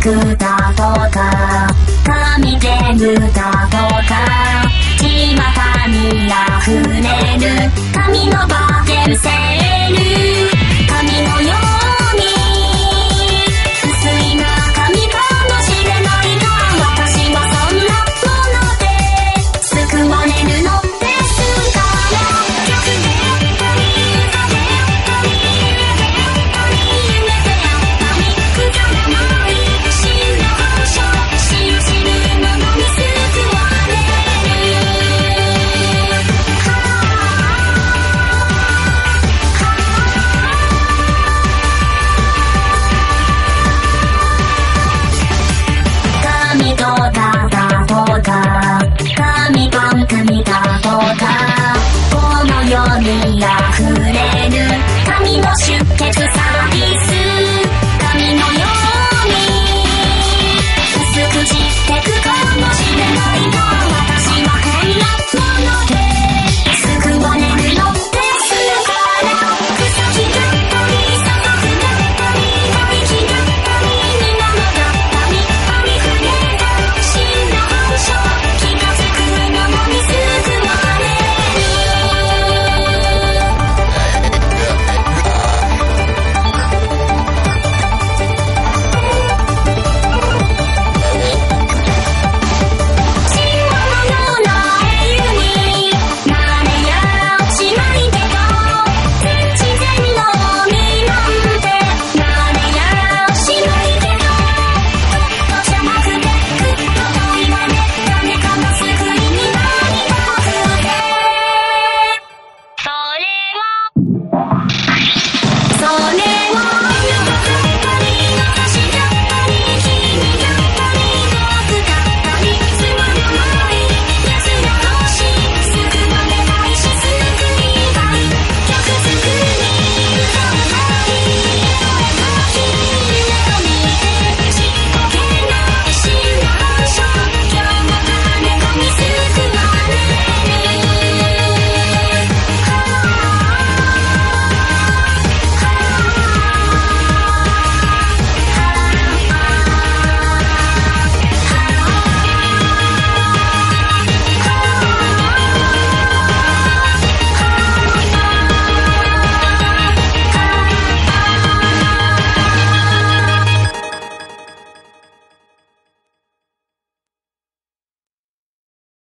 クみとか。紙で